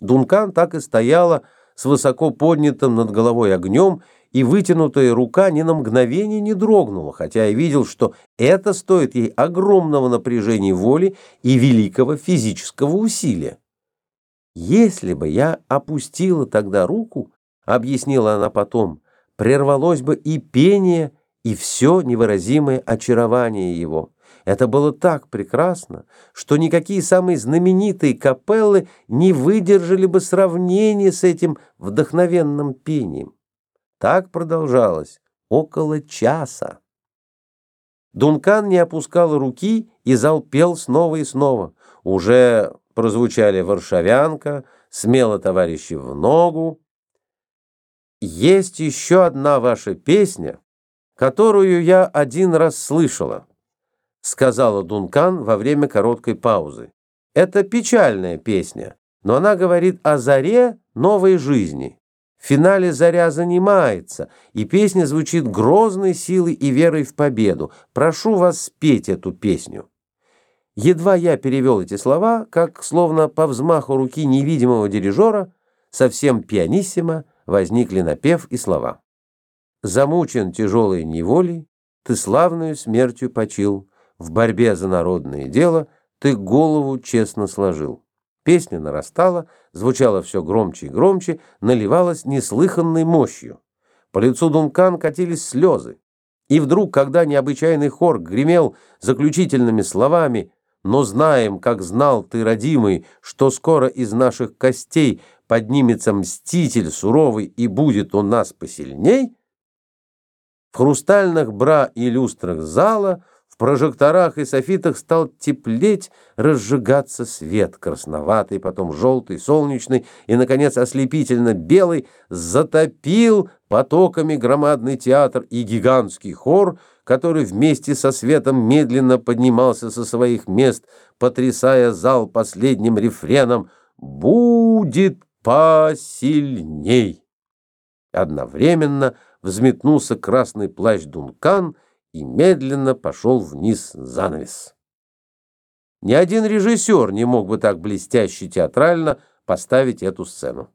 Дункан так и стояла с высоко поднятым над головой огнем, и вытянутая рука ни на мгновение не дрогнула, хотя я видел, что это стоит ей огромного напряжения воли и великого физического усилия. «Если бы я опустила тогда руку, — объяснила она потом, — прервалось бы и пение, и все невыразимое очарование его». Это было так прекрасно, что никакие самые знаменитые капеллы не выдержали бы сравнения с этим вдохновенным пением. Так продолжалось около часа. Дункан не опускал руки, и зал пел снова и снова. Уже прозвучали «Варшавянка», «Смело, товарищи, в ногу». «Есть еще одна ваша песня, которую я один раз слышала». — сказала Дункан во время короткой паузы. «Это печальная песня, но она говорит о заре новой жизни. В финале заря занимается, и песня звучит грозной силой и верой в победу. Прошу вас спеть эту песню». Едва я перевел эти слова, как, словно по взмаху руки невидимого дирижера, совсем пианиссимо возникли напев и слова. «Замучен тяжелой неволей, ты славную смертью почил» в борьбе за народное дело ты голову честно сложил. Песня нарастала, звучала все громче и громче, наливалась неслыханной мощью. По лицу Дункан катились слезы. И вдруг, когда необычайный хор гремел заключительными словами «Но знаем, как знал ты, родимый, что скоро из наших костей поднимется мститель суровый и будет у нас посильней», в хрустальных бра и люстрах зала прожекторах и софитах стал теплеть, разжигаться свет, красноватый, потом желтый, солнечный и, наконец, ослепительно белый, затопил потоками громадный театр и гигантский хор, который вместе со светом медленно поднимался со своих мест, потрясая зал последним рефреном «Будет посильней». Одновременно взметнулся красный плащ Дункан — и медленно пошел вниз занавес. Ни один режиссер не мог бы так блестяще театрально поставить эту сцену.